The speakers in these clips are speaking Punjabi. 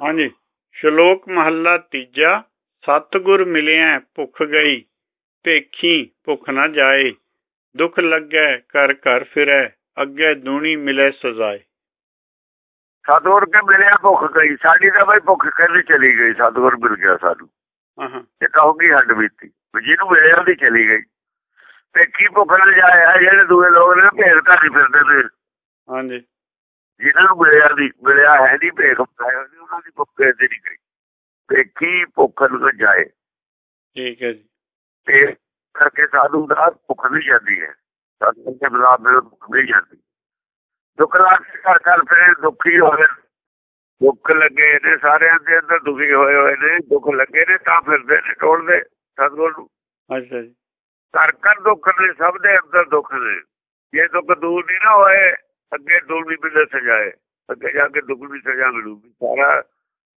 ਹਾਂਜੀ। ਸ਼ਲੋਕ ਮਹੱਲਾ ਤੀਜਾ ਸਤਿਗੁਰ ਮਿਲਿਆ ਭੁੱਖ ਗਈ ਭੇਖੀ ਭੁੱਖ ਨਾ ਜਾਏ ਦੁੱਖ ਲੱਗੈ ਕਰ ਘਰ ਫਿਰੈ ਅੱਗੇ ਦੂਣੀ ਮਿਲੇ ਸਜ਼ਾਏ। ਸਤਿਗੁਰ ਕੇ ਮਿਲਿਆ ਭੁੱਖ ਗਈ ਸਾਡੀ ਤਾਂ ਬਈ ਭੁੱਖ ਕਹਿੰਦੀ ਚਲੀ ਗਈ ਸਤਿਗੁਰ ਮਿਲ ਗਿਆ ਸਾਨੂੰ। ਹਾਂ ਇਹ ਕਹੂਗੀ ਹੱਡ ਬੀਤੀ ਜਿਹਨੂੰ ਮਿਲਿਆ ਉਹਦੀ ਚਲੀ ਗਈ। ਕੀ ਭੁੱਖ ਨਾ ਜਾਏ ਜਿਹੜੇ ਦੂਏ ਲੋਕ ਨੇ ਭੇਖ ਧਾਰੀ ਫਿਰਦੇ ਨੇ ਹਾਂਜੀ। ਜਿਹਨਾਂ ਨੂੰ ਮਿਲਿਆ ਦੀ ਮਿਲਿਆ ਹੈ ਦੀ ਭੇਖ ਪਾਏ ਉਹਨਾਂ ਦੀ ਭੁੱਖ ਤੇ ਨਹੀਂ ਗਈ। ਭੇਖੀ ਭੁੱਖ ਨੂੰ ਜਾਏ। ਠੀਕ ਹੈ ਜੀ। ਤੇ ਕਰਕੇ ਸਾਧੂ ਦਾ ਭੁੱਖ ਨਹੀਂ ਜਾਂਦੀ ਹੈ। ਸਾਧੂ ਦੇ ਬਲਾ ਮਿਲ ਭੁੱਖ ਨਹੀਂ ਜਾਂਦੀ ਦੁੱਖ ਲੱਗ ਘਰ ਘਰ ਫਿਰ ਦੁਖੀ ਹੋਵੇ ਦੁੱਖ ਲੱਗੇ ਨੇ ਸਾਰਿਆਂ ਦੇ ਅੰਦਰ ਦੁਖੀ ਹੋਏ ਹੋਏ ਨੇ। ਦੁੱਖ ਲੱਗੇ ਨੇ ਤਾਂ ਫਿਰਦੇ ਨੇ ਟੋਲਦੇ ਸਤਗੁਰ ਨੂੰ। ਅੱਛਾ ਜੀ। ਘਰ ਘਰ ਦੁੱਖ ਨੇ ਸਭ ਦੇ ਅੰਦਰ ਦੁੱਖ ਨੇ। ਜੇ ਦੁੱਖ ਦੂਰ ਨਹੀਂ ਨਾ ਹੋਏ ਅੱਗੇ ਵੀ ਮਿਲੇ ਸਜਾਏ ਅੱਗੇ ਜਾ ਕੇ ਦੁੱਖ ਦੀ ਸਜ਼ਾ ਮਿਲੂਗੀ। ਸਾਰਾ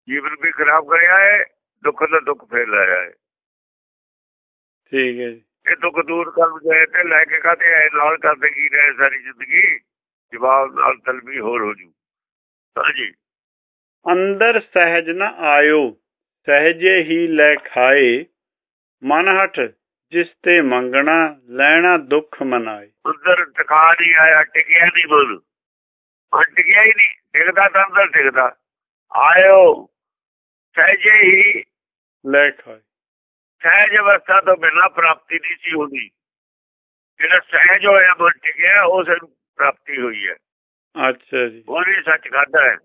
ਜੀਵਨ ਵੀ ਖਰਾਬ ਕਰਿਆ ਹੈ ਦੁੱਖ ਦਾ ਦੁੱਖ ਫੇਰ ਲਾਇਆ ਹੈ। ਠੀਕ ਹੈ ਜੀ। ਇਹ ਦੁੱਖ ਦੂਰ ਕਰਨ ਗਏ ਤੇ ਲੈ ਕੇ ਕਾਤੇ ਆਏ? ਨਾਲ ਕਰਦੇ ਕੀ ਰਹੇ ਸਾਰੀ ਜ਼ਿੰਦਗੀ? ਜਵਾਬ ਨਾਲ ਤਲਬੀ ਹੋਰ ਹੋ ਜੂ। ਹਾਂਜੀ ਅੰਦਰ ਸਹਿਜ ਨ ਆਇਓ ਸਹਿਜੇ ਹੀ ਲੈ ਖਾਏ। ਮਨ ਹਟ ਜਿਸ ਤੇ ਮੰਗਣਾ ਲੈਣਾ ਦੁੱਖ ਮਨਾਏ। ਅੰਦਰ ਟਿਕਾ ਨਹੀਂ ਆਇਆ ਟਿਕਿਆ ਨਹੀਂ ਬੋਲ। ਟਿਕਿਆ ਹੀ ਨਹੀਂ ਟਿਕਦਾ ਤਾਂ ਅੰਦਰ ਟਿਕਦਾ। ਆਇਓ ਸਹਿਜੇ ਹੀ ਲੈ ਖਾਏ ਸਹਿਜ ਅਵਸਥਾ ਤੋਂ ਬਿਨਾਂ ਪ੍ਰਾਪਤੀ ਨਹੀਂ ਸੀ ਹੁੰਦੀ। ਜਿਹੜਾ ਸਹਿਜ ਹੋਇਆ ਮਨ ਟਿਕਿਆ ਉਸ ਪ੍ਰਾਪਤੀ ਹੋਈ ਹੈ। ਅੱਛਾ ਜੀ। ਉਹ ਵੀ ਸੱਚ ਖਾਦਾ ਹੈ।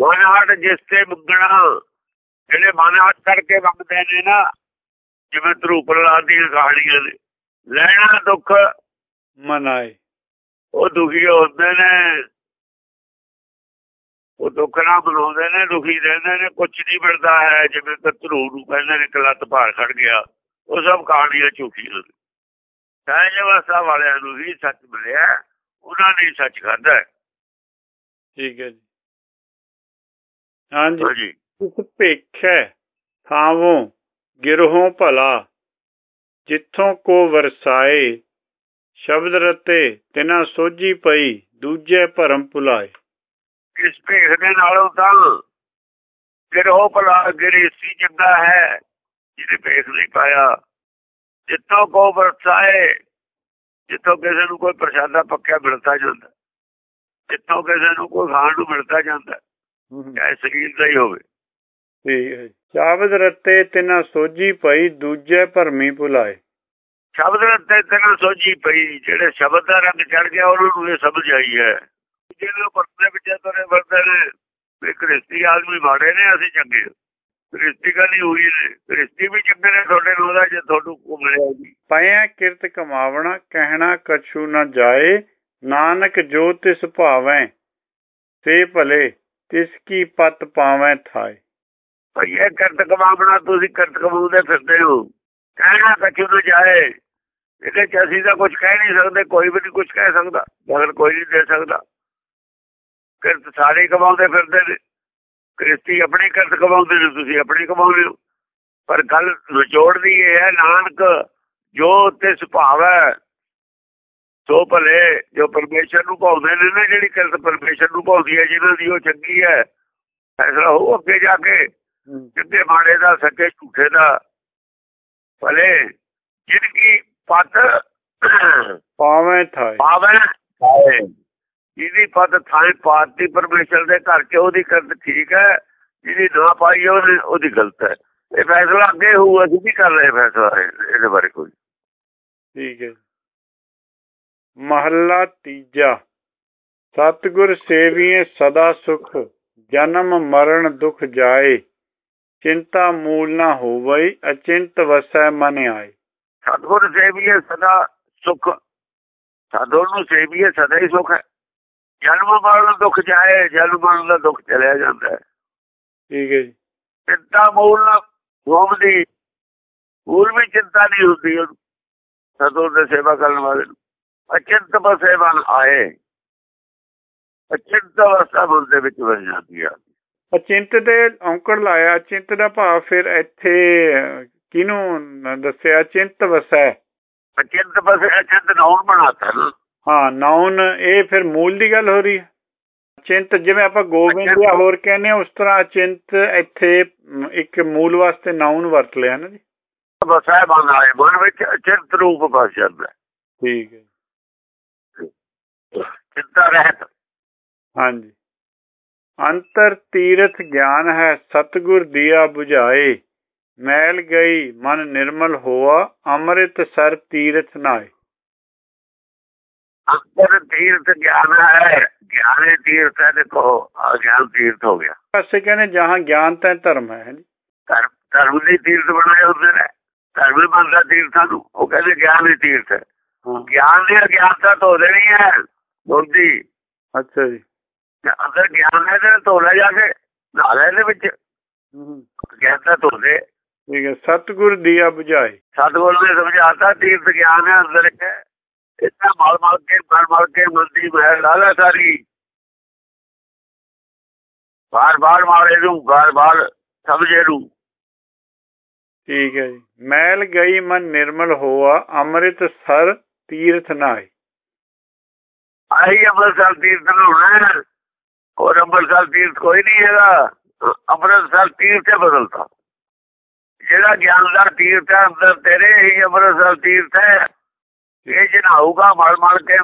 ਮਨਹਟ ਜਿਸ ਤੇ ਮੰਗਣਾ ਜਿਹੜੇ ਮਨਹਟ ਕਰਕੇ ਮੰਗਦੇ ਨੇ ਨਾ ਜਿਵੇਂ ਧਰੂ ਪ੍ਰਲਾਦ ਦੀਆਂ ਕਹਾਣੀਆਂ ਨੇ ਲੈਣਾ ਦੁੱਖ ਮਨਾਏ। ਉਹ ਦੁਖੀ ਹੁੰਦੇ ਨੇ। ਉਹ ਦੁੱਖ ਨਾਲ ਬਣਾਉਂਦੇ ਨੇ ਦੁਖੀ ਰਹਿੰਦੇ ਨੇ। ਕੁਝ ਨਹੀਂ ਮਿਲਦਾ ਹੈ। ਜਿਵੇਂ ਧਰੂ ਨੂੰ ਕਹਿੰਦੇ ਨੇ ਕਲੱਤ ਭਾਰ ਖੜ ਗਿਆ। ਉਹ ਸਭ ਕਹਾਣੀਆਂ ਝੂਠੀਆਂ ਸਹਿਜ ਅਵਸਥਾ ਵਾਲਿਆਂ ਨੂੰ ਹੀ ਸੱਚ ਮਿਲਿਆ। ਉਹਨਾਂ ਨੇ ਸੱਚ ਖਾਦਾ ਠੀਕ ਹੈ ਜੀ। ਹਾਂਜੀ। ਉਸ ਭੇਖੈ ਥਾਵੋਂ ਗਿਰਹੋਂ ਭਲਾ। ਜਿੱਥੋਂ ਕੋ ਵਰਸਾਏ ਸ਼ਬਦ ਰਤੇ ਤਿਨਾ ਸੋਝੀ ਪਈ ਦੂਜੇ ਭਰਮ ਭੁਲਾਏ। ਇਸ ਭੇਖ ਦੇ ਨਾਲੋਂ ਤਾਂ ਗਿਰੋ ਭਲਾ ਗਿਰੀ ਸੀ ਚੰਗਾ ਹੈ ਜਿਹਨੇ ਭੇਖ ਨਹੀਂ ਪਾਇਆ। ਜਿੱਥੋਂ ਕੋ ਵਰਸਾਏ ਜਿੱਥੋਂ ਕਿਸੇ ਨੂੰ ਕੋਈ ਪ੍ਰਸ਼ਾਦਾ ਪੱਕਿਆ ਮਿਲਦਾ ਜਾਂਦਾ। ਜਿੱਥੋਂ ਕਿਸੇ ਨੂੰ ਕੋਈ ਖਾਣ ਨੂੰ ਮਿਲਦਾ ਜਾਂਦਾ ਚਾਹੇ ਸਰੀਰ ਦਾ ਹੀ ਹੋਵੇ। ਠੀਕ ਹੈ ਸ਼ਬਦ ਰਤੇ ਤਿਨਾ ਸੋਝੀ ਪਈ ਦੂਜੇ ਭਰਮੀ ਭੁਲਾਏ। ਸ਼ਬਦ ਰਤੇ ਤੈਨੂੰ ਸੋਝੀ ਪਈ ਜਿਹੜੇ ਸ਼ਬਦ ਦਾ ਰੰਗ ਚੜ ਗਿਆ ਉਹਨਾਂ ਨੂੰ ਇਹ ਸਮਝ ਆਈ ਹੈ। ਜਿਹੜੇ ਪਰਦੇ ਵਿੱਚ ਤੁਰੇ ਵਰਦੇ ਨੇ ਵੀ ਕ੍ਰਿਸਤੀ ਆਦਮੀ ਮਾੜੇ ਨੇ ਅਸੀਂ ਚੰਗੇ। ਕ੍ਰਿਸਤੀ ਗੱਲ ਹੀ ਹੋਈ ਨੇ ਕ੍ਰਿਸਤੀ ਵੀ ਚੰਗੇ ਨੇ ਤੁਹਾਡੇ ਨੂੰ ਉਹਦਾ ਜੇ ਤੁਹਾਨੂੰ ਜੀ ਪਾਇਆ ਕਿਰਤ ਕਮਾਵਣਾ ਕਹਿਣਾ ਕਛੂ ਨਾ ਜਾਏ ਨਾਨਕ ਜੋ ਤਿਸ ਭਾਵੈ ਤੇ ਭਲੇ ਤਿਸ ਕੀ ਪਤ ਪਾਵੈ ਥਾਏ। ਭਈ ਇਹ ਕਰਤ ਕਮਾਉਣਾ ਤੁਸੀਂ ਕਰਤ ਕਮਾਉਂਦੇ ਫਿਰਦੇ ਹੋ। ਕਹਿਣਾ ਕਛੂ ਨਾ ਜਾਏ? ਇਹਦੇ ਚ ਅਸੀਂ ਤਾਂ ਕੁਝ ਕਹਿ ਨਹੀਂ ਸਕਦੇ ਕੋਈ ਵੀ ਨਹੀਂ ਕੁਝ ਕਹਿ ਸਕਦਾ ਮਗਰ ਕੋਈ ਨਹੀਂ ਦੇ ਸਕਦਾ। ਕਿਰਤ ਸਾਰੇ ਕਮਾਉਂਦੇ ਫਿਰਦੇ ਨੇ। ਕ੍ਰਿਸਤੀ ਆਪਣੀ ਕਿਰਤ ਕਮਾਉਂਦੇ ਨੇ ਤੁਸੀਂ ਆਪਣੀ ਕਮਾਉਂਦੇ ਹੋ। ਪਰ ਗੱਲ ਵਿਚੋੜਦੀ ਇਹ ਹੈ ਨਾਨਕ ਜੋ ਤੇ ਸੁਭਾਵ ਹੈ ਸੋ ਭਲੇ ਜੋ ਪਰਮੇਸ਼ਰ ਨੂੰ ਭਾਉਂਦੇ ਨੇ ਨਾ ਜਿਹੜੀ ਕਿਰਤ ਪਰਮੇਸ਼ਰ ਨੂੰ ਭਾਉਂਦੀ ਹੈ ਜਿਹਨਾਂ ਦੀ ਉਹ ਚੰਗੀ ਹੈ ਫੈਸਲਾ ਹੋ ਅੱਗੇ ਜਾ ਕੇ। ਕਿਤੇ ਮਾੜੇ ਦਾ ਸੱਚੇ ਝੂਠੇ ਦਾ ਭਲੇ ਜਿਨਕੀ ਪਤ ਪਾਵੈ ਥਾਏ। ਪਾਵੈ ਜਿਹਦੀ ਪਤ ਥਾਂ ਪਾਤੀ ਪਰਮੇਸ਼ਰ ਦੇ ਘਰ ਚ ਉਹਦੀ ਕਰਤ ਠੀਕ ਹੈ ਜਿਹਦੀ ਨਾ ਪਾਈ ਉਹਦੀ ਉਹਦੀ ਗਲਤ ਹੈ। ਇਹ ਫੈਸਲਾ ਅੱਗੇ ਹੋਊ ਅਸੀਂ ਵੀ ਕਰ ਰਹੇ ਫੈਸਲਾ ਇਹਦੇ ਬਾਰੇ ਕੋਈ? ਠੀਕ ਹੈ। ਮਹੱਲਾ ਤੀਜਾ। ਸਤਿਗੁਰ ਸੇਵੀਏ ਸਦਾ ਸੁਖ ਜਨਮ ਮਰਨ ਦੁਖ ਜਾਏ। ਚਿੰਤਾ ਮੂਲ ਨਾ ਹੋਵਈ ਅਚਿੰਤ ਵਸੈ ਮਨ ਆਏ। ਸਤਿਗੁਰ ਸੇਵੀਏ ਸਦਾ ਸੁਖ ਸਤਿਗੁਰ ਨੂੰ ਸੇਵੀਏ ਸਦਾ ਹੀ ਸੁਖ ਹੈ। ਜਨਮ ਮਰਨ ਦੁੱਖ ਜਾਏ ਜਨਮ ਮਰਨ ਦਾ ਦੁੱਖ ਚਲਿਆ ਜਾਂਦਾ ਹੈ। ਠੀਕ ਹੈ ਜੀ। ਚਿੰਤਾ ਮੂਲ ਨਾ ਹੋਵਦੀ ਮੂਲ ਵੀ ਚਿੰਤਾ ਨਹੀਂ ਹੁੰਦੀ ਸਤਿਗੁਰ ਦੀ ਸੇਵਾ ਕਰਨ ਵਾਲੇ ਨੂੰ। ਅਚਿੰਤ ਬਸੇ ਮਨ ਆਏ। ਅਚਿੰਤ ਅਵਸਥਾ ਮਨ ਦੇ ਵਿੱਚ ਵਸ ਜਾਂਦੀ ਆ। ਅਚਿੰਤ ਦੇ ਔਂਕੜ ਲਾਇਆ ਚਿੰਤ ਦਾ ਭਾਵ ਫਿਰ ਇੱਥੇ ਕਿਹਨੂੰ ਦੱਸਿਆ? ਚਿੰਤ ਵਸੈ। ਅਚਿੰਤ ਬਸੇ ਅਚਿੰਤ ਨਾਉਨ ਬਣਾਤਾ। ਹਾਂ ਨਾਉਨ ਇਹ ਫਿਰ ਮੂਲ ਦੀ ਗੱਲ ਹੋ ਰਹੀ ਹੈ। ਚਿੰਤ ਜਿਵੇਂ ਆਪਾਂ ਗੋਬਿੰਦ ਜਾਂ ਹੋਰ ਕਹਿੰਦੇ ਉਸ ਤਰ੍ਹਾਂ ਚਿੰਤ ਇੱਥੇ ਇੱਕ ਮੂਲ ਵਾਸਤੇ ਨਾਉਨ ਵਰਤ ਲਿਆ ਨਾ ਜੀ। ਬਸਾਇ ਮਨ ਆਏ ਮਨ ਵਿੱਚ ਅਚਿੰਤ ਰੂਪ ਬਸ ਜਾਂਦਾ। ਠੀਕ ਹੈ। ਚਿੰਤਾ ਰਹਿਤ। ਹਾਂਜੀ। ਅੰਤਰ ਤੀਰਥ ਗਿਆਨ ਹੈ ਸਤਗੁਰ ਦੀਆ 부ਝਾਏ ਮੈਲ ਗਈ ਮਨ ਨਿਰਮਲ ਹੋਆ ਅੰਮ੍ਰਿਤ ਸਰ ਤੀਰਥ ਨਾਏ। ਅੰਤਰ ਤੀਰਥ ਗਿਆਨ ਹੈ ਗਿਆਨੇ ਤੀਰਥ ਹੈ ਦੇਖੋ ਆ ਗਿਆਨ ਤੀਰਥ ਹੋ ਗਿਆ। ਪਾਸੇ ਕਹਿੰਦੇ ਜਹਾਂ ਗਿਆਨ ਤੈ ਧਰਮ ਹੈ ਧਰਮ ਧਰਮ ਦੇ ਤੀਰਥ ਬਣਾਏ ਹੁੰਦੇ ਨੇ। ਧਰਮ ਹੀ ਬਣਦਾ ਤੀਰਥਾਂ ਨੂੰ। ਉਹ ਕਹਿੰਦੇ ਗਿਆਨ ਤੀਰਥ ਹੈ। ਗਿਆਨ ਦੀ ਅਗਿਆਨਤਾ ਧੋ ਦੇਣੀ ਹੈ ਬੁੱਧੀ। ਅੱਛਾ ਜੀ। ਅੰਦਰ ਗਿਆਨ ਹੈ ਤੇ ਧੋਲਾ ਜਾ ਕੇ ਨਾਲੇ ਦੇ ਵਿੱਚ ਗਿਆਨ ਤਾਂ ਧੋਦੇ ਠੀਕ ਹੈ ਸਤਗੁਰ ਦੀਆ ਬੁਝਾਈ ਸਤਗੁਰ ਨੇ ਸਮਝਾਤਾ ਤੀਰਥ ਗਿਆਨ ਹੈ ਅੰਦਰ ਹੈ ਇਤਨਾ ਮਾਲ ਮਾਲ ਕੇ ਮਾਲ ਮਾਲ ਕੇ ਮੰਦੀ ਮਹਿ ਲਾਲਾ ਸਾਰੀ ਬਾਰ ਬਾਰ ਮਾਰੇ ਨੂੰ ਬਾਰ ਬਾਰ ਸਮਝੇ ਨੂੰ ਠੀਕ ਹੈ ਜੀ ਮੈਲ ਗਈ ਮਨ ਨਿਰਮਲ ਹੋਆ ਅੰਮ੍ਰਿਤ ਸਰ ਤੀਰਥ ਨਾਈ ਆਈ ਅੰਮ੍ਰਿਤ ਸਰ ਤੀਰਥ ਨਾਉਣਾ ਹੈ ਹੋਰ ਅੰਮ੍ਰਿਤਸਰ ਤੀਰਥ ਕੋਈ ਨਹੀਂ ਹੈਗਾ। ਅੰਮ੍ਰਿਤਸਰ ਤੀਰਥ ਹੈ ਬਦਲਤਾ। ਜਿਹੜਾ ਗਿਆਨ ਦਾ ਤੀਰਥ ਹੈ ਅੰਦਰ ਤੇਰੇ ਹੀ ਅੰਮ੍ਰਿਤਸਰ ਤੀਰਥ ਹੈ। ਇਹ ਜਨਾਊਗਾ ਮਲ ਮਲ ਕੇ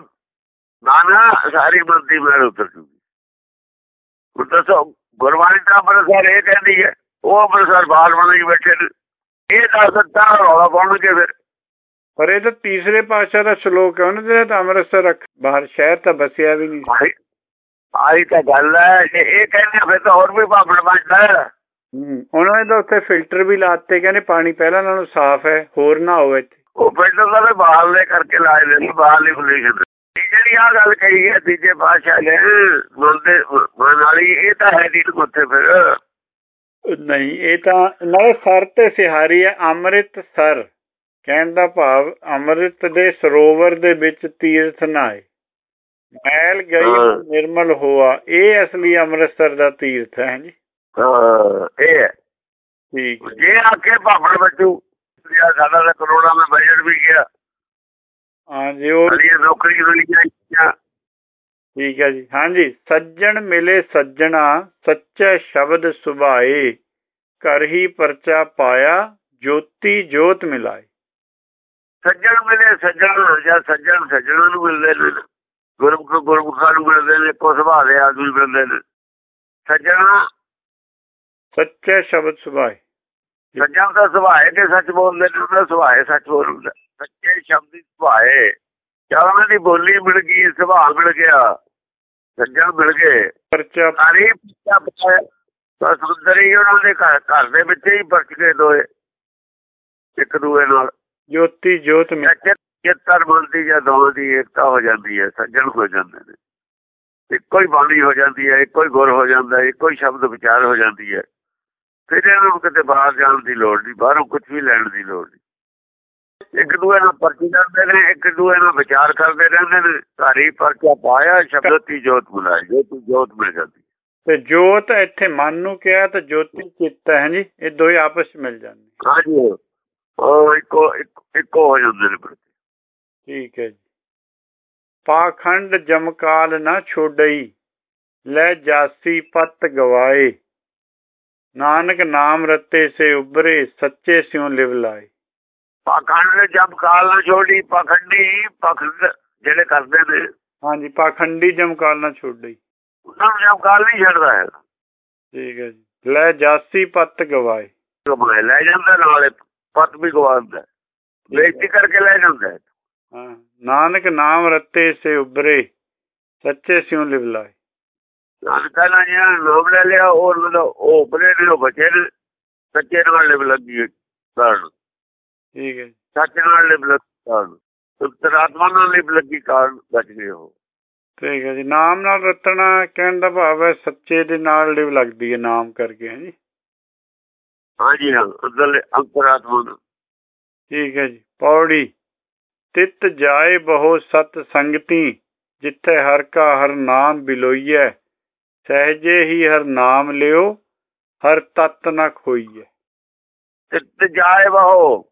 ਨਾ ਨਾ ਸਾਰੀ ਬੰਦੀ ਮੇਲ ਉਤਰ ਜੂਗੀ ਹੁਣ ਦੱਸੋ ਗੁਰਬਾਣੀ ਦਾ ਅੰਮ੍ਰਿਤਸਰ ਇਹ ਕਹਿੰਦੀ ਹੈ ਉਹ ਅੰਮ੍ਰਿਤਸਰ ਬਾਹਰ ਬਣ ਕੇ ਬੈਠੇ ਨੇ। ਇਹ ਦੱਸ ਦਿੱਤਾ ਰੌਲਾ ਪਾਉਣਗੇ ਫਿਰ। ਪਰ ਇਹ ਤਾਂ ਤੀਸਰੇ ਪਾਤਸ਼ਾਹ ਦਾ ਸ਼ਲੋਕ ਹੈ ਉਹਨਾਂ ਦੇ ਤਾਂ ਅੰਮ੍ਰਿਤਸਰ ਰੱਖ ਬਾਹਰ ਸ਼ਹਿਰ ਤਾਂ ਬਸਿਆ ਵੀ ਨਹੀਂ। ਆਹੀ ਤਾਂ ਗੱਲ ਹੈ ਜੇ ਇਹ ਕਹਿੰਦੇ ਫਿਰ ਤਾਂ ਹੋਰ ਵੀ ਭਾਬੜ ਬਣਦਾ। ਉਹਨਾਂ ਨੇ ਤਾਂ ਉੱਥੇ ਫਿਲਟਰ ਵੀ ਲਾਤੇ ਕਹਿੰਦੇ ਪਾਣੀ ਪਹਿਲਾਂ ਨਾਲੋਂ ਸਾਫ਼ ਹੈ ਹੋਰ ਨਾ ਹੋਵੇ ਇੱਥੇ। ਉਹ ਫਿਲਟਰ ਦਾ ਵੀ ਬਾਹਰਲੇ ਕਰਕੇ ਲਾਏ ਦੇ ਨਹੀਂ ਬਾਹਰਲੀ ਫੁਲੇਸ਼ਨ ਇਹ ਜਿਹੜੀ ਆ ਗੱਲ ਕਹੀ ਹੈ ਤੀਜੇ ਪਾਤਸ਼ਾਹ ਨੇ ਦੇ ਮਨ ਵਾਲੀ ਇਹ ਤਾਂ ਹੈ ਨਹੀਂ ਉੱਥੇ ਫਿਰ। ਨਹੀਂ ਇਹ ਤਾਂ ਨਾਲੇ ਸਰ ਤੇ ਸਿਹਾਰੀ ਹੈ ਅੰਮ੍ਰਿਤ ਸਰ। ਕਹਿਣ ਦਾ ਭਾਵ ਅੰਮ੍ਰਿਤ ਦੇ ਸਰੋਵਰ ਦੇ ਵਿੱਚ ਤੀਰਥ ਨਾਏ ਮੈਲ ਗਈ ਹਾਂ। ਨਿਰਮਲ ਹੋਆ ਇਹ ਅਸਲੀ ਅੰਮ੍ਰਿਤਸਰ ਦਾ ਤੀਰਥ ਹੈ ਜੀ। ਹਾਂ, ਇਹ ਹੈ। ਠੀਕ ਹੈ। ਜੇ ਆਕੇ ਭਾਬੜ ਬੱਚੂ ਜਾਂ ਸਾਡਾ ਤਾਂ ਕਰੋੜਾਂ ਦਾ ਬਜਟ ਵੀ ਗਿਆ। ਹਾਂ ਜੀ ਉਹ ਨੌਕਰੀ ਮਿਲੀਆਂ ਠੀਕ ਹੈ ਜੀ। ਹਾਂਜੀ ਸੱਜਣ ਮਿਲੇ ਸੱਜਣਾ ਸੱਚੇ ਸ਼ਬਦ ਸੁਭਾਏ। ਘਰ ਹੀ ਪਰਚਾ ਪਾਇਆ ਜੋਤੀ ਜੋਤ ਮਿਲਾਏ। ਸੱਜਣ ਮਿਲੇ ਸੱਜਣ ਜਾਂ ਸੱਜਣ ਸੱਜਣਾਂ ਨੂੰ ਮਿਲਦੇ ਨੇ। ਗੁਰਮੁਖ ਗੁਰਮੁਖਾਂ ਨੂੰ ਮਿਲਦੇ ਨੇ ਕੋ ਸੁਭਾਅ ਦੇ ਆਦਮੀ ਮਿਲਦੇ ਨੇ। ਸੱਜਣਾ ਸੱਚੇ ਸ਼ਬਦ ਸੁਭਾਏ ਸੱਜਣ ਦਾ ਸੁਭਾਅ ਹੈ ਕਿ ਸੱਚ ਬੋਲਦੇ ਨੇ ਉਹਦਾ ਸੁਭਾਅ ਹੈ ਸੱਚ ਬੋਲਦਾ। ਸੱਚੇ ਸ਼ਬਦ ਦੀ ਸੁਭਾਅ ਹੈ। ਚਾਹਾਂ ਦੀ ਬੋਲੀ ਮਿਲ ਗਈ ਸੁਭਾਅ ਮਿਲ ਗਿਆ ਸੱਜਣ ਮਿਲ ਗਏ। ਪਰਚਾ ਸਾਰੀ ਪਿੱਛਾ ਪਿੱਛਾ ਤਾਂ ਸੁੰਦਰ ਉਹਨਾਂ ਦੇ ਘਰ ਘਰ ਦੇ ਵਿੱਚ ਹੀ ਪਰਚ ਗਏ ਦੋਏ ਇੱਕ ਦੂਏ ਨਾਲ। ਜੋਤੀ ਜੋਤ ਮਿਲਾਏ ਚਿੱਤ ਚਿੱਤਰ ਬਣਦੀ ਜਾਂ ਦੋਵਾਂ ਦੀ ਏਕਤਾ ਹੋ ਜਾਂਦੀ ਹੈ ਸੱਜਣ ਹੋ ਜਾਂਦੇ ਨੇ। ਇੱਕੋ ਹੀ ਬਾਣੀ ਹੋ ਜਾਂਦੀ ਹੈ ਇੱਕੋ ਹੀ ਗੁਰ ਹੋ ਜਾਂਦਾ ਹੈ ਇੱਕੋ ਹੀ ਸ਼ਬਦ ਵਿਚਾਰ ਹੋ ਜਾਂਦੀ ਹੈ। ਫਿਰ ਇਹਨਾਂ ਨੂੰ ਕਿਤੇ ਬਾਹਰ ਜਾਣ ਦੀ ਲੋੜ ਨਹੀਂ ਬਾਹਰੋਂ ਕੁਝ ਵੀ ਲੈਣ ਦੀ ਲੋੜ ਨਹੀਂ। ਇੱਕ ਦੂਏ ਨਾਲ ਪਰਚੀ ਕਰਦੇ ਨੇ ਇੱਕ ਦੂਏ ਨਾਲ ਵਿਚਾਰ ਕਰਦੇ ਰਹਿੰਦੇ ਨੇ। ਸਾਰੀ ਪਰਚਾ ਪਾਇਆ ਸ਼ਬਦ ਦੀ ਜੋਤ ਬੁਲਾਈ ਜੋਤੀ ਜੋਤ ਮਿਲ ਜਾਂਦੀ ਤੇ ਜੋਤ ਇੱਥੇ ਮਨ ਨੂੰ ਕਿਹਾ ਤੇ ਜੋਤੀ ਚਿੱਤ ਹੈ ਜੀ? ਇਹ ਦੋਏ ਆਪਸ ਵਿੱਚ ਮਿਲ ਜਾਂਦੇ ਹਾਂਜੀ। ਉਹ ਇੱਕੋ ਇੱਕ- ਹੋ ਜਾਂਦੇ ਨੇ। ਠੀਕ ਹੈ ਜੀ। ਪਾਖੰਡ ਜਮਕਾਲ ਨਾ ਛੋਡਈ ਲੈ ਜਾਸੀ ਪਤ ਗਵਾਏ। ਨਾਨਕ ਨਾਮ ਰਤੇ ਸੇ ਉਬਰੇ ਸੱਚੇ ਸਿਉ ਲਿਵ ਲਾਏ। ਪਾਖੰਡ ਨੇ ਜਬ ਕਾਲ ਨਾ ਛੋੜੀ ਪਖੰਡੀ ਪਖੰਡ ਜਿਹੜੇ ਕਰਦੇ ਨੇ। ਹਾਂਜੀ ਪਾਖੰਡੀ ਜਮਕਾਲ ਨਾ ਛੋਡਈ। ਉਹਨਾਂ ਨੂੰ ਜਬ ਕਾਲ ਨਹੀਂ ਛੱਡਦਾ ਹੈ ਠੀਕ ਹੈ ਜੀ। ਲੈ ਜਾਸੀ ਪਤ ਗਵਾਏ। ਲੈ ਜਾਂਦਾ ਨਾਲੇ ਪਤ ਵੀ ਗਵਾਉਂਦਾ ਬੇਇੱਜ਼ਤੀ ਕਰਕੇ ਲੈ ਜਾਂਦਾ। ਨਾਨਕ ਨਾਮ ਰਤੇ ਸੇ ਉਬਰੇ ਸੱਚੇ ਸਿਉ ਲਿਵ ਲਾਏ ਨਾਨਕਾ ਨਾਲ ਜਿਹੜਾ ਨਾਮ ਲੈ ਲਿਆ ਉਹ ਉਹ ਬਲੇ ਨੇ ਉਹ ਬਚੇ ਨੇ ਸੱਚੇ ਨਾਲ ਲਿਵ ਲੱਗੀ ਕਾਰਨ। ਠੀਕ ਹੈ ਸੱਚ ਨਾਲ ਲਿਵ ਲੱਗੀ ਕਾਰਨ। ਉਤਰਾਤਮਾ ਨਾਲ ਲਿਵ ਲੱਗੀ ਕਾਰਨ ਬਚ ਗਏ ਉਹ। ਠੀਕ ਹੈ ਜੀ। ਨਾਮ ਨਾਲ ਰਤਨਾ ਕਹਿਣ ਦਾ ਭਾਵ ਹੈ ਸੱਚੇ ਦੇ ਨਾਲ ਲਿਵ ਲੱਗਦੀ ਹੈ ਨਾਮ ਕਰਕੇ ਹੈ ਜੀ। ਹਾਂਜੀ ਹਾਂ ਅੰਦਰਲੇ ਅੰਤਰਾਤਮਾ ਠੀਕ ਹੈ ਜੀ। ਪੌੜੀ। ਤਿਤ ਜਾਏ ਬਹੁ ਸਤ ਸੰਗਤੀ, ਜਿੱਥੇ ਹਰ ਕਾ ਹਰ ਨਾਮ ਬਿਲੋਈਐ, ਸਹਜੇ ਹੀ ਹਰ ਨਾਮ ਲਿਓ, ਹਰ ਤਤ ਨ ਖੋਈਐ। ਤਿਤ ਜਾਏ ਬਹੁ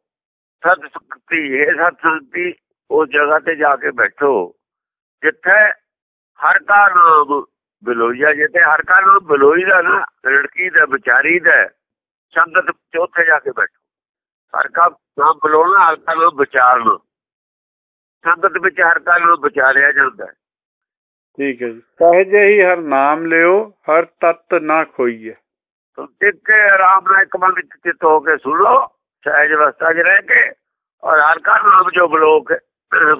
ਸਤ ਸੰਗਤੀ ਹੈ ਸਤ ਸੰਗਤੀ ਉਸ ਜਗ੍ਹਾ ਤੇ ਜਾ ਕੇ ਬੈਠੋ, ਜਿੱਥੇ ਹਰ ਦਾ ਨਾਮ ਬਲੋਈਆ ਜਿੱਤੇ ਹਰ ਕਾ ਨਾਮ ਬਲੋਈ ਦਾ ਨਾ, ਲੜਕੀ ਦਾ, ਵਿਚਾਰੀ ਦਾ, ਸੰਗਤ ਚੌਥੇ ਜਾ ਕੇ ਬੈਠੋ। ਹਰ ਕਾ ਨਾਮ ਬਲੋਣਾ, ਹਰ ਕਾ ਨਾਮ ਵਿਚਾਰਨਾ। ਸੰਗਤ ਵਿੱਚ ਹਰ ਕਾ ਨਾਮ ਵਿਚਾਰਿਆ ਜਾਂਦਾ ਠੀਕ ਹੈ ਜੀ। ਸਹਜੇ ਹੀ ਹਰ ਨਾਮ ਲਿਓ ਹਰ ਤਤ ਨਾ ਖੋਈਏ। ਟਿਕ ਕੇ ਆਰਾਮ ਨਾਲ ਇੱਕ ਮਨ ਵਿੱਚ ਚਿੱਤ ਹੋ ਕੇ ਸੁਣ ਲਓ ਸਹਿਜ ਅਵਸਥਾ 'ਚ ਰਹਿ ਕੇ ਔਰ ਹਰ ਕਾ ਨਾਮ ਜੋ ਬਲੋਕ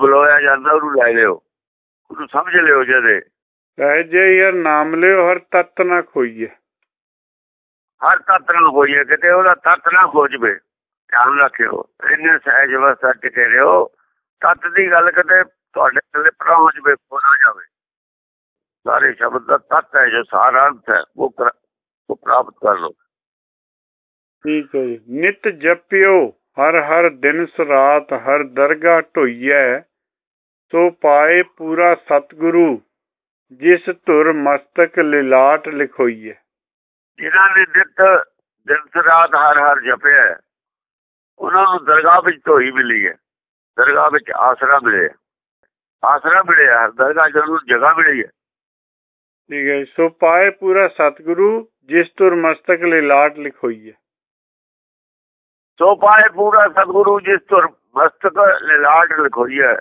ਬਲੋਇਆ ਜਾਂਦਾ ਉਹਨੂੰ ਲੈ ਲਿਓ। ਉਹਨੂੰ ਸਮਝ ਲਿਓ ਜਦੇ। ਸਹਜੇ ਹੀ ਹਰ ਨਾਮ ਲਿਓ ਹਰ ਤਤ ਨਾ ਖੋਈਏ। ਹਰ ਤੱਤ ਨਾ ਹੋਈਏ ਕਿਤੇ ਉਹਦਾ ਤੱਤ ਨਾ ਹੋ ਜਵੇ ਧਿਆਨ ਰੱਖਿਓ ਇੰਨੇ ਸਹਿਜ ਅਵਸਥਾ ਟਿਕੇ ਰਹੋ ਤੱਤ ਦੀ ਗੱਲ ਕਿਤੇ ਤੁਹਾਡੇ ਪਰਾਂ ਹੋ ਜਵੇ ਹੋ ਨਾ ਜਾਵੇ। ਸਾਰੇ ਸ਼ਬਦ ਦਾ ਤੱਤ ਹੈ ਜੋ ਸਾਰਾ ਅਰਥ ਹੈ ਉਹ ਉਹ ਪ੍ਰਾਪਤ ਕਰ ਲਓ। ਠੀਕ ਹੈ ਜੀ। ਨਿਤ ਜਪਿਓ ਹਰ ਹਰ ਦਿਨ ਸਰਾਤ ਹਰ ਦਰਗਾ ਢੋਈਐ ਸੋ ਪਾਏ ਪੂਰਾ ਸਤਿਗੁਰੂ ਜਿਸ ਧੁਰ ਮਸਤਕ ਲਿਲਾਟ ਲਿਖੋਈਐ। ਜਿਨ੍ਹਾਂ ਨੇ ਨਿਤ ਦਿਨ ਰਾਤ ਹਰ ਹਰ ਜਪਿਆ ਉਹਨਾਂ ਨੂੰ ਦਰਗਾਹ ਵਿੱਚ ਢੋਈ ਮਿਲੀ ਹੈ। ਦਰਗਾਹ ਵਿੱਚ ਆਸਰਾ ਮਿਲਿਆ ਆਸਰਾ ਮਿਲਿਆ ਦਰਗਾਹ ਜਦੋਂ ਜਗ੍ਹਾ ਮਿਲੀ ਹੈ ਠੀਕ ਹੈ ਸੋ ਪਾਏ ਪੂਰਾ ਸਤਿਗੁਰੂ ਜਿਸ ਤੁਰ ਮਸਤਕ ਲਿਲਾਟ ਲਿਖੋਈ ਹੈ ਸੋ ਪਾਏ ਪੂਰਾ ਸਤਿਗੁਰੂ ਜਿਸ ਤੁਰ ਮਸਤਕ ਲਿਲਾਟ ਲਿਖੋਈ ਹੈ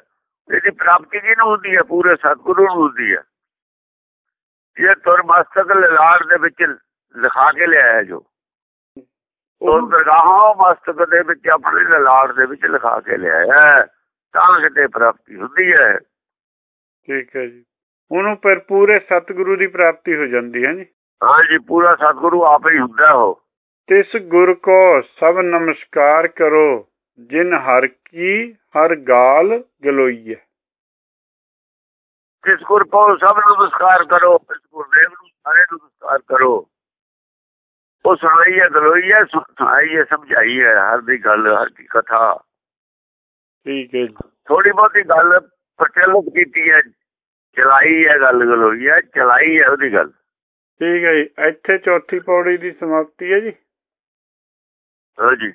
ਇਹਦੀ ਪ੍ਰਾਪਤੀ ਕਿਹਨੂੰ ਹੁੰਦੀ ਹੈ ਪੂਰੇ ਸਤਿਗੁਰੂ ਨੂੰ ਹੁੰਦੀ ਹੈ ਇਹ ਤੁਰ ਮਸਤਕ ਲਿਲਾਟ ਦੇ ਵਿੱਚ ਲਿਖਾ ਕੇ ਲਿਆਇਆ ਜੋ ਉਹ ਦਰਗਾਹਾਂ ਮਸਤਕ ਦੇ ਵਿੱਚ ਆਪਣੇ ਲਿਲਾਟ ਦੇ ਵਿੱਚ ਲਿਖਾ ਕੇ ਲਿਆਇਆ ਤਾਂ ਕਿਤੇ ਪ੍ਰਾਪਤੀ ਹੁੰਦੀ ਹੈ। ਠੀਕ ਹੈ ਜੀ। ਉਹਨੂੰ ਪਰ ਪੂਰੇ ਸਤਿਗੁਰੂ ਦੀ ਪ੍ਰਾਪਤੀ ਹੋ ਜਾਂਦੀ ਹੈ ਜੀ। ਹਾਂ ਜੀ ਪੂਰਾ ਸਤਿਗੁਰੂ ਆਪ ਹੀ ਹੁੰਦਾ ਉਹ। ਤਿਸ ਗੁਰ ਕੋ ਸਭ ਨਮਸਕਾਰ ਕਰੋ ਜਿਨ ਹਰ ਕੀ ਹਰ ਗਾਲ ਗਲੋਈਏ ਤਿਸ ਗੁਰ ਕੋ ਸਭ ਨਮਸਕਾਰ ਕਰੋ ਇਸ ਗੁਰਦੇਵ ਨੂੰ ਸਾਰੇ ਨਮਸਕਾਰ ਕਰੋ। ਉਹ ਸੁਣਾਈ ਹੈ ਗਲੋਈ ਹੈ ਸੁਣਾਈ ਹੈ ਸਮਝਾਈ ਹੈ ਹਰ ਦੀ ਗੱਲ ਹਰ ਦੀ ਕਥਾ। ਠੀਕ ਹੈ ਥੋੜੀ ਬਹੁਤੀ ਗੱਲ ਪ੍ਰਚਲਿਤ ਕੀਤੀ ਹੈ ਚਲਾਈ ਹੈ ਗੱਲ ਗਲੋਈ ਹੈ ਚਲਾਈ ਹੈ ਉਹਦੀ ਗੱਲ। ਠੀਕ ਹੈ ਜੀ। ਇੱਥੇ ਚੌਥੀ ਪੌੜੀ ਦੀ ਸਮਾਪਤੀ ਹੈ ਜੀ। ਹਾਂਜੀ